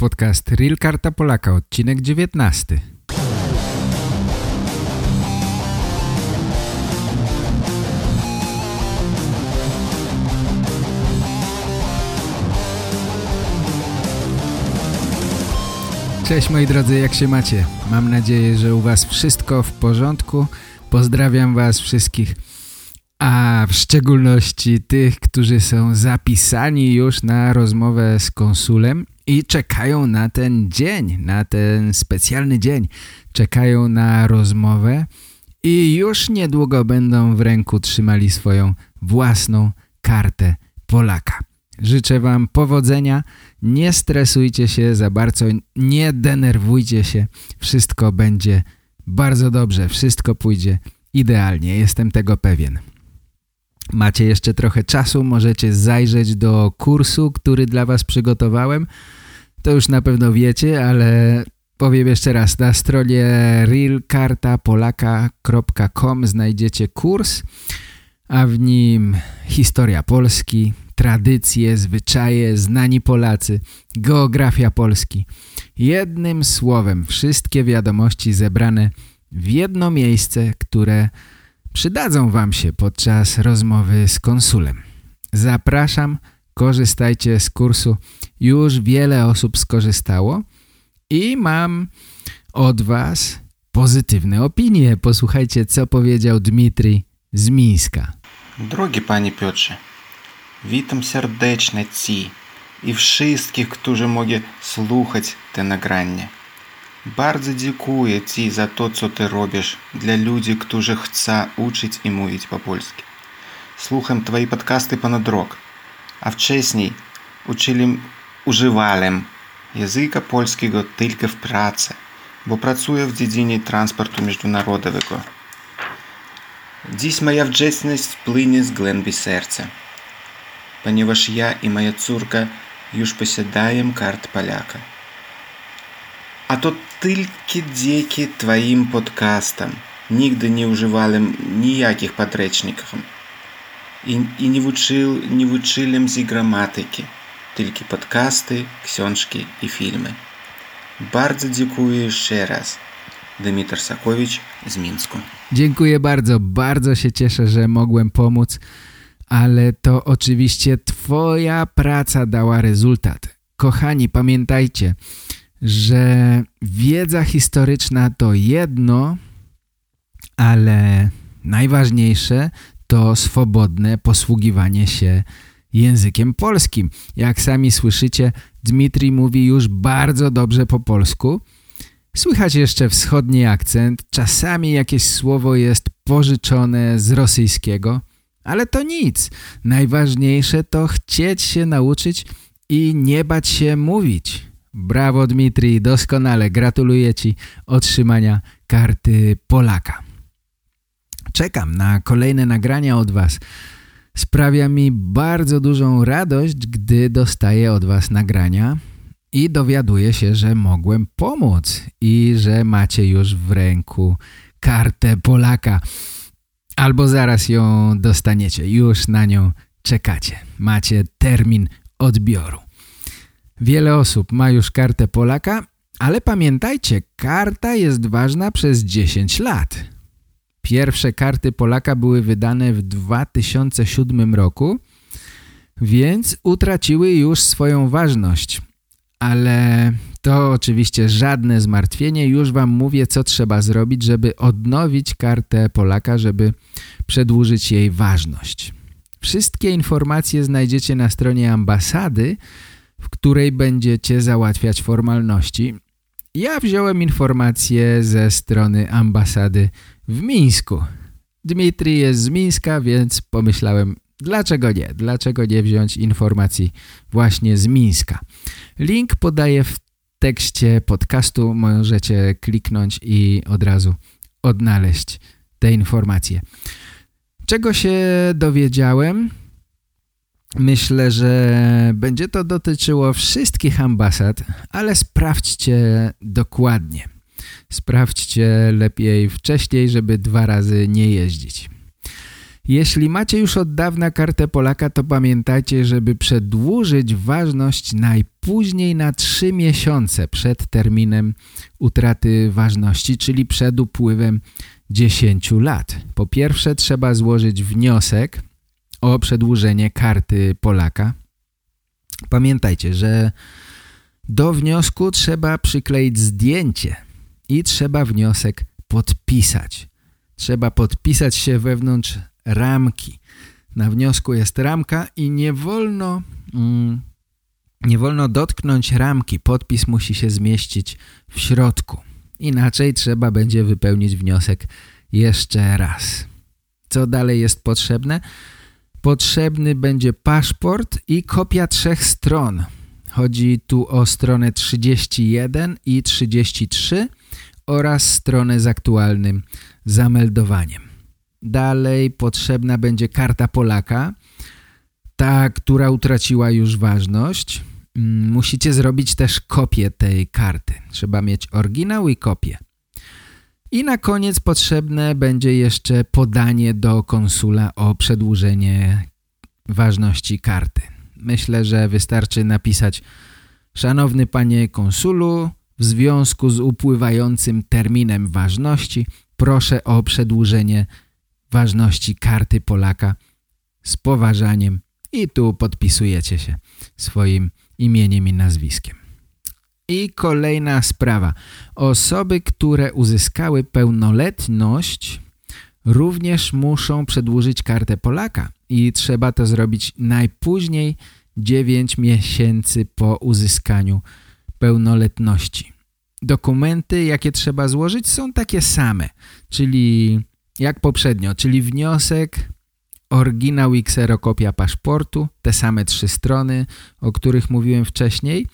Podcast Real Karta Polaka, odcinek 19. Cześć moi drodzy, jak się macie? Mam nadzieję, że u was wszystko w porządku. Pozdrawiam was wszystkich, a w szczególności tych, którzy są zapisani już na rozmowę z konsulem i czekają na ten dzień, na ten specjalny dzień. Czekają na rozmowę i już niedługo będą w ręku trzymali swoją własną kartę Polaka. Życzę Wam powodzenia, nie stresujcie się za bardzo, nie denerwujcie się, wszystko będzie bardzo dobrze, wszystko pójdzie idealnie, jestem tego pewien. Macie jeszcze trochę czasu, możecie zajrzeć do kursu, który dla Was przygotowałem. To już na pewno wiecie, ale powiem jeszcze raz, na stronie realkartapolaka.com znajdziecie kurs, a w nim historia Polski, tradycje, zwyczaje, znani Polacy, geografia Polski. Jednym słowem wszystkie wiadomości zebrane w jedno miejsce, które przydadzą Wam się podczas rozmowy z konsulem. Zapraszam, korzystajcie z kursu. Już wiele osób skorzystało i mam od Was pozytywne opinie. Posłuchajcie, co powiedział Dmitrij z Mińska. Drogi Panie Piotrze, witam serdecznie Ci i wszystkich, którzy mogą słuchać te nagrania. Bardzo dziękuję Ci za to, co Ty robisz dla ludzi, którzy chcą uczyć i mówić po polsku. Słucham Twoje podcasty ponad rok, a wcześniej uczyłem, używałem języka polskiego tylko w pracy, bo pracuję w dziedzinie transportu międzynarodowego. Dziś moja wdzięczność płynie z głębi serca, ponieważ ja i moja córka już posiadają kart Polaka. To tylko dzięki Twoim podcastom. Nigdy nie używałem nijakich podręczników i, i nie, uczył, nie uczyłem z gramatyki, tylko podcasty, książki i filmy. Bardzo dziękuję jeszcze raz. Dmytr Sakowicz z Mińsku. Dziękuję bardzo, bardzo się cieszę, że mogłem pomóc, ale to oczywiście Twoja praca dała rezultat. Kochani, pamiętajcie, że wiedza historyczna to jedno, ale najważniejsze to swobodne posługiwanie się językiem polskim. Jak sami słyszycie, Dmitrij mówi już bardzo dobrze po polsku. Słychać jeszcze wschodni akcent, czasami jakieś słowo jest pożyczone z rosyjskiego, ale to nic. Najważniejsze to chcieć się nauczyć i nie bać się mówić. Brawo Dmitrij, doskonale, gratuluję Ci otrzymania karty Polaka. Czekam na kolejne nagrania od Was. Sprawia mi bardzo dużą radość, gdy dostaję od Was nagrania i dowiaduję się, że mogłem pomóc i że macie już w ręku kartę Polaka. Albo zaraz ją dostaniecie, już na nią czekacie. Macie termin odbioru. Wiele osób ma już kartę Polaka, ale pamiętajcie, karta jest ważna przez 10 lat. Pierwsze karty Polaka były wydane w 2007 roku, więc utraciły już swoją ważność. Ale to oczywiście żadne zmartwienie. Już Wam mówię, co trzeba zrobić, żeby odnowić kartę Polaka, żeby przedłużyć jej ważność. Wszystkie informacje znajdziecie na stronie ambasady, w której będziecie załatwiać formalności. Ja wziąłem informacje ze strony ambasady w Mińsku. Dmitrij jest z Mińska, więc pomyślałem, dlaczego nie? Dlaczego nie wziąć informacji właśnie z Mińska? Link podaję w tekście podcastu. Możecie kliknąć i od razu odnaleźć te informacje. Czego się dowiedziałem? Myślę, że będzie to dotyczyło wszystkich ambasad, ale sprawdźcie dokładnie. Sprawdźcie lepiej wcześniej, żeby dwa razy nie jeździć. Jeśli macie już od dawna kartę Polaka, to pamiętajcie, żeby przedłużyć ważność najpóźniej na 3 miesiące przed terminem utraty ważności, czyli przed upływem 10 lat. Po pierwsze trzeba złożyć wniosek o przedłużenie karty Polaka. Pamiętajcie, że do wniosku trzeba przykleić zdjęcie i trzeba wniosek podpisać. Trzeba podpisać się wewnątrz ramki. Na wniosku jest ramka i nie wolno, mm, nie wolno dotknąć ramki. Podpis musi się zmieścić w środku. Inaczej trzeba będzie wypełnić wniosek jeszcze raz. Co dalej jest potrzebne? Potrzebny będzie paszport i kopia trzech stron. Chodzi tu o stronę 31 i 33 oraz stronę z aktualnym zameldowaniem. Dalej potrzebna będzie karta Polaka, ta, która utraciła już ważność. Mm, musicie zrobić też kopię tej karty. Trzeba mieć oryginał i kopię. I na koniec potrzebne będzie jeszcze podanie do konsula o przedłużenie ważności karty. Myślę, że wystarczy napisać Szanowny panie konsulu, w związku z upływającym terminem ważności proszę o przedłużenie ważności karty Polaka z poważaniem i tu podpisujecie się swoim imieniem i nazwiskiem. I kolejna sprawa. Osoby, które uzyskały pełnoletność również muszą przedłużyć kartę Polaka i trzeba to zrobić najpóźniej 9 miesięcy po uzyskaniu pełnoletności. Dokumenty, jakie trzeba złożyć są takie same, czyli jak poprzednio, czyli wniosek, oryginał i kserokopia paszportu, te same trzy strony, o których mówiłem wcześniej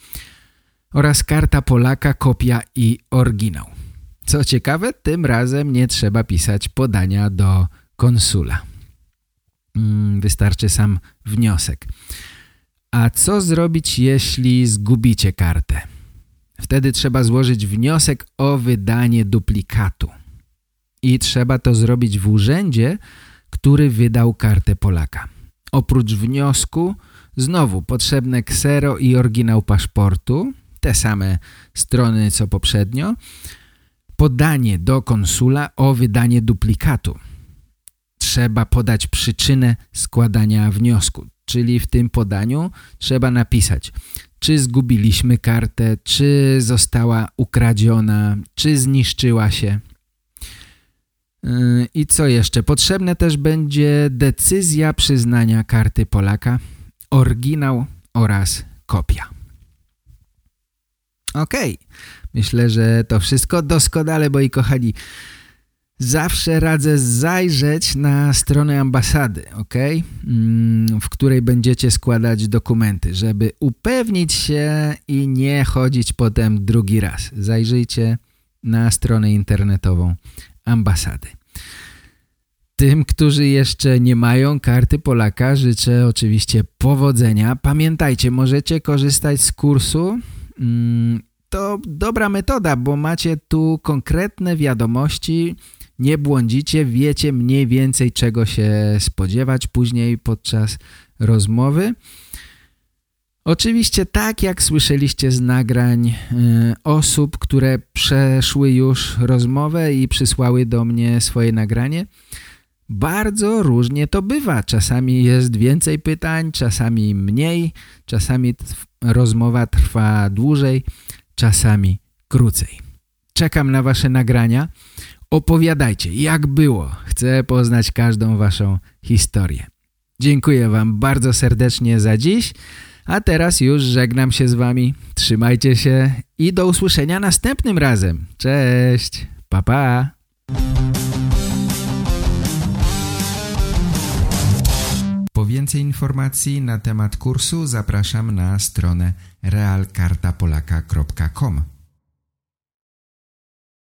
oraz karta Polaka, kopia i oryginał. Co ciekawe, tym razem nie trzeba pisać podania do konsula. Mm, wystarczy sam wniosek. A co zrobić, jeśli zgubicie kartę? Wtedy trzeba złożyć wniosek o wydanie duplikatu. I trzeba to zrobić w urzędzie, który wydał kartę Polaka. Oprócz wniosku znowu potrzebne ksero i oryginał paszportu, te same strony co poprzednio, podanie do konsula o wydanie duplikatu. Trzeba podać przyczynę składania wniosku, czyli w tym podaniu trzeba napisać czy zgubiliśmy kartę, czy została ukradziona, czy zniszczyła się. Yy, I co jeszcze? Potrzebne też będzie decyzja przyznania karty Polaka, oryginał oraz kopia. Ok, myślę, że to wszystko doskonale, moi kochani. Zawsze radzę zajrzeć na stronę ambasady, ok? Mm, w której będziecie składać dokumenty, żeby upewnić się i nie chodzić potem drugi raz. Zajrzyjcie na stronę internetową ambasady. Tym, którzy jeszcze nie mają karty Polaka, życzę oczywiście powodzenia. Pamiętajcie, możecie korzystać z kursu. To dobra metoda, bo macie tu konkretne wiadomości, nie błądzicie, wiecie mniej więcej czego się spodziewać później podczas rozmowy. Oczywiście tak jak słyszeliście z nagrań y, osób, które przeszły już rozmowę i przysłały do mnie swoje nagranie, bardzo różnie to bywa. Czasami jest więcej pytań, czasami mniej, czasami rozmowa trwa dłużej, czasami krócej. Czekam na wasze nagrania. Opowiadajcie, jak było. Chcę poznać każdą waszą historię. Dziękuję wam bardzo serdecznie za dziś, a teraz już żegnam się z wami. Trzymajcie się i do usłyszenia następnym razem. Cześć, pa pa. Po więcej informacji na temat kursu zapraszam na stronę realkartapolaka.com